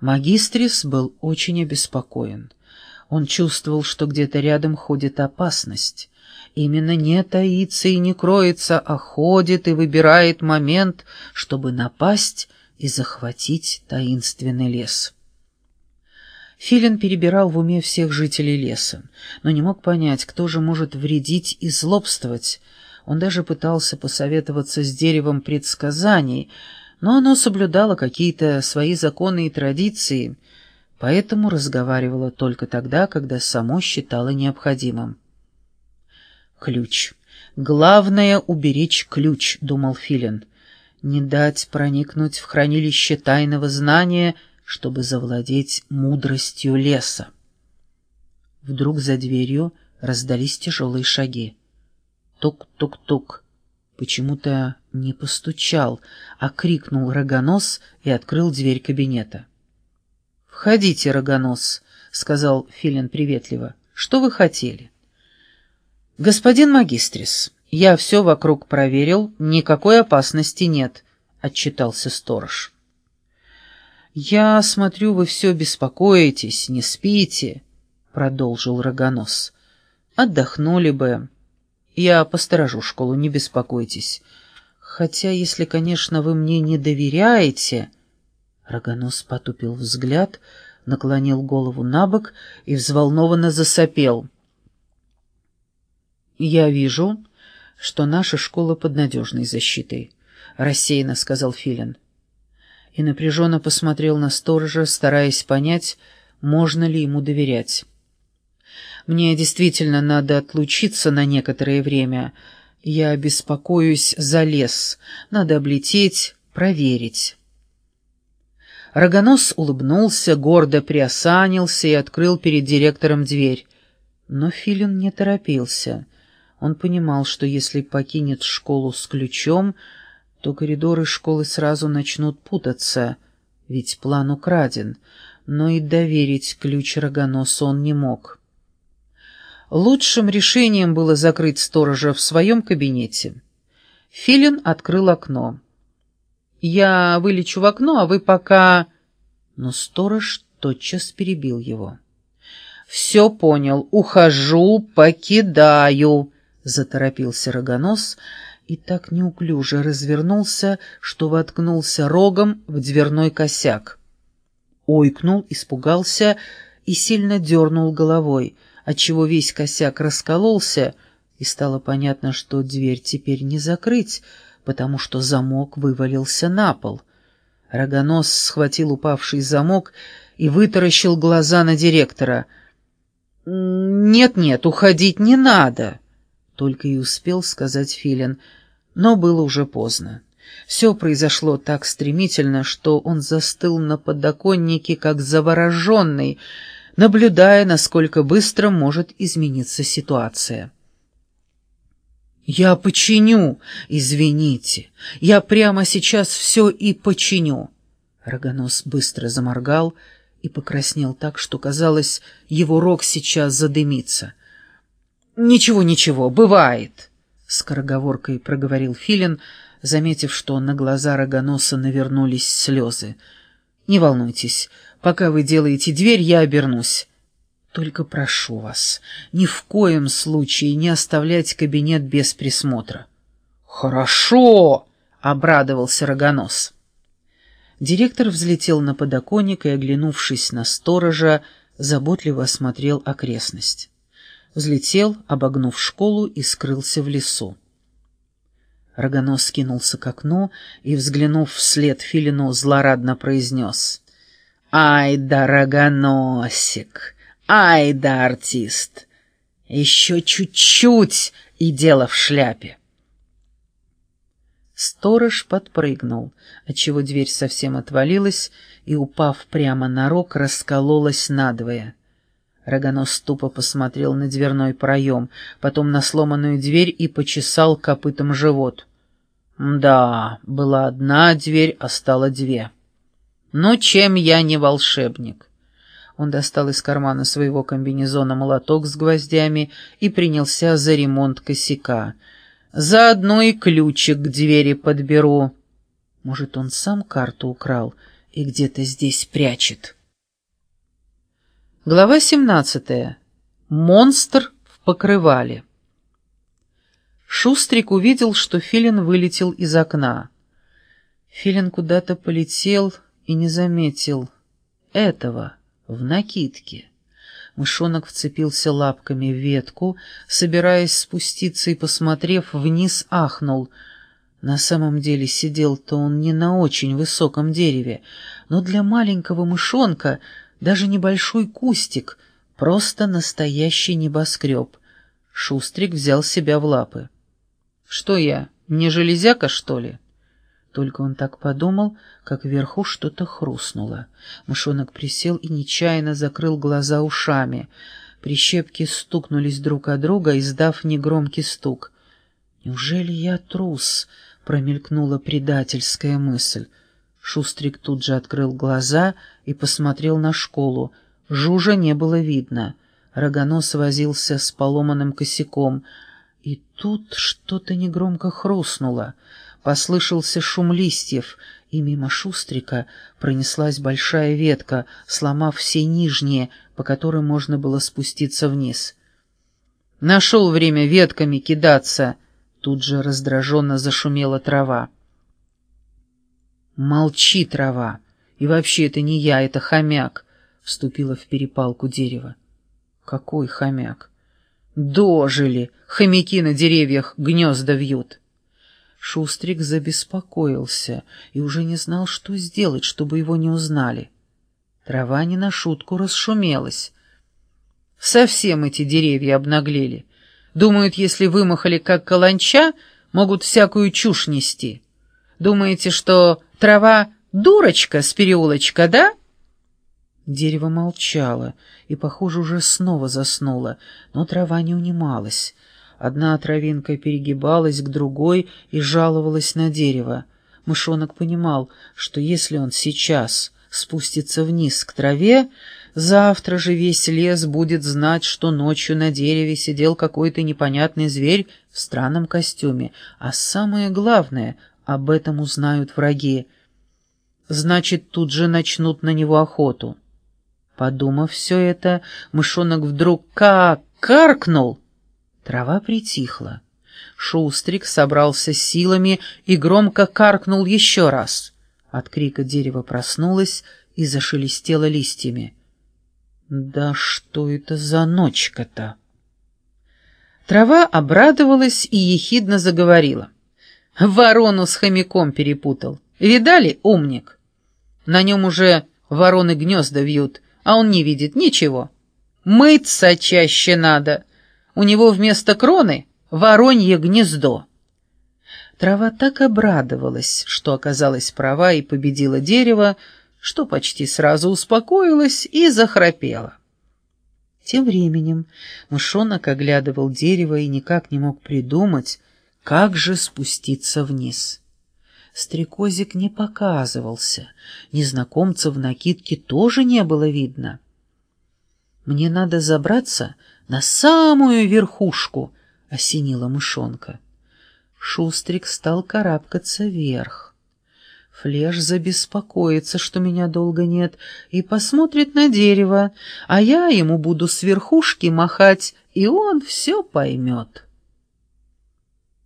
Магистрис был очень обеспокоен. Он чувствовал, что где-то рядом ходит опасность. Именно не таится и не кроется, а ходит и выбирает момент, чтобы напасть и захватить таинственный лес. Филин перебирал в уме всех жителей леса, но не мог понять, кто же может вредить и злобствовать. Он даже пытался посоветоваться с деревом предсказаний, но оно соблюдало какие-то свои законы и традиции, поэтому разговаривало только тогда, когда само считало необходимым. «Ключ. Главное — уберечь ключ», — думал Филин. «Не дать проникнуть в хранилище тайного знания, чтобы завладеть мудростью леса». Вдруг за дверью раздались тяжелые шаги. Тук-тук-тук. Почему-то не постучал, а крикнул рогонос и открыл дверь кабинета. «Входите, рогонос», — сказал Филин приветливо. «Что вы хотели?» «Господин магистрис, я все вокруг проверил, никакой опасности нет», — отчитался сторож. «Я смотрю, вы все беспокоитесь, не спите», — продолжил рогонос. «Отдохнули бы. Я посторожу школу, не беспокойтесь. Хотя, если, конечно, вы мне не доверяете...» Рогонос потупил взгляд, наклонил голову на бок и взволнованно засопел. «Я вижу, что наша школа под надежной защитой», — рассеянно сказал Филин. И напряженно посмотрел на сторожа, стараясь понять, можно ли ему доверять. «Мне действительно надо отлучиться на некоторое время. Я беспокоюсь за лес. Надо облететь, проверить». Рогонос улыбнулся, гордо приосанился и открыл перед директором дверь. Но Филин не торопился. Он понимал, что если покинет школу с ключом, то коридоры школы сразу начнут путаться, ведь план украден, но и доверить ключ Рогоносу он не мог. Лучшим решением было закрыть сторожа в своем кабинете. Филин открыл окно. «Я вылечу в окно, а вы пока...» Но сторож тотчас перебил его. «Все понял. Ухожу, покидаю», — заторопился рогонос и так неуклюже развернулся, что воткнулся рогом в дверной косяк. Ойкнул, испугался и сильно дернул головой, отчего весь косяк раскололся, и стало понятно, что дверь теперь не закрыть, потому что замок вывалился на пол. Рогонос схватил упавший замок и вытаращил глаза на директора. «Нет-нет, уходить не надо!» Только и успел сказать Филин, но было уже поздно. Все произошло так стремительно, что он застыл на подоконнике, как завороженный, наблюдая, насколько быстро может измениться ситуация. «Я починю, извините. Я прямо сейчас все и починю». Рогонос быстро заморгал и покраснел так, что, казалось, его рог сейчас задымится. «Ничего, ничего, бывает», — скороговоркой проговорил Филин, заметив, что на глаза Рогоноса навернулись слезы. «Не волнуйтесь, пока вы делаете дверь, я обернусь». Только прошу вас, ни в коем случае не оставлять кабинет без присмотра. Хорошо, обрадовался Рогонос. Директор взлетел на подоконник и, оглянувшись на сторожа, заботливо осмотрел окрестность. Взлетел, обогнув школу, и скрылся в лесу. Рогонос скинулся к окну и, взглянув вслед Филину, злорадно произнес. «Ай да рогоносик! Ай да артист! Еще чуть-чуть, и дело в шляпе. Сторож подпрыгнул, отчего дверь совсем отвалилась и, упав прямо на рог, раскололась надвое. Рогонос тупо посмотрел на дверной проем, потом на сломанную дверь и почесал копытом живот. Да, была одна дверь, а стало две. Но чем я не волшебник? Он достал из кармана своего комбинезона молоток с гвоздями и принялся за ремонт косяка. «Заодно и ключик к двери подберу». Может, он сам карту украл и где-то здесь прячет. Глава 17. Монстр в покрывале. Шустрик увидел, что Филин вылетел из окна. Филин куда-то полетел и не заметил этого в накидке. Мышонок вцепился лапками в ветку, собираясь спуститься и, посмотрев вниз, ахнул. На самом деле сидел-то он не на очень высоком дереве, но для маленького мышонка даже небольшой кустик — просто настоящий небоскреб. Шустрик взял себя в лапы. «Что я, не железяка, что ли?» Только он так подумал, как вверху что-то хрустнуло. Мышонок присел и нечаянно закрыл глаза ушами. Прищепки стукнулись друг о друга, издав негромкий стук. «Неужели я трус?» — промелькнула предательская мысль. Шустрик тут же открыл глаза и посмотрел на школу. Жужа не было видно. Рогонос возился с поломанным косяком. И тут что-то негромко хрустнуло — Послышался шум листьев, и мимо Шустрика пронеслась большая ветка, сломав все нижние, по которым можно было спуститься вниз. «Нашел время ветками кидаться!» Тут же раздраженно зашумела трава. «Молчи, трава! И вообще это не я, это хомяк!» Вступила в перепалку дерево. «Какой хомяк?» «Дожили! Хомяки на деревьях гнезда вьют!» Шустрик забеспокоился и уже не знал, что сделать, чтобы его не узнали. Трава не на шутку расшумелась. Совсем эти деревья обнаглели. Думают, если вымахали как каланча, могут всякую чушь нести. Думаете, что трава дурочка с переулочка, да? Дерево молчало и, похоже, уже снова заснуло, но трава не унималась. Одна травинка перегибалась к другой и жаловалась на дерево. Мышонок понимал, что если он сейчас спустится вниз к траве, завтра же весь лес будет знать, что ночью на дереве сидел какой-то непонятный зверь в странном костюме, а самое главное, об этом узнают враги. Значит, тут же начнут на него охоту. Подумав все это, мышонок вдруг как каркнул — Трава притихла. Шустрик собрался силами и громко каркнул еще раз. От крика дерево проснулось и зашелестело листьями. «Да что это за ночка-то?» Трава обрадовалась и ехидно заговорила. «Ворону с хомяком перепутал. Видали, умник? На нем уже вороны гнезда вьют, а он не видит ничего. Мыться чаще надо». У него вместо кроны воронье гнездо. Трава так обрадовалась, что оказалась права и победила дерево, что почти сразу успокоилась и захрапела. Тем временем мышонок оглядывал дерево и никак не мог придумать, как же спуститься вниз. Стрекозик не показывался, незнакомца в накидке тоже не было видно. «Мне надо забраться на самую верхушку!» — осенила мышонка. Шустрик стал карабкаться вверх. Флеш забеспокоится, что меня долго нет, и посмотрит на дерево, а я ему буду с верхушки махать, и он все поймет.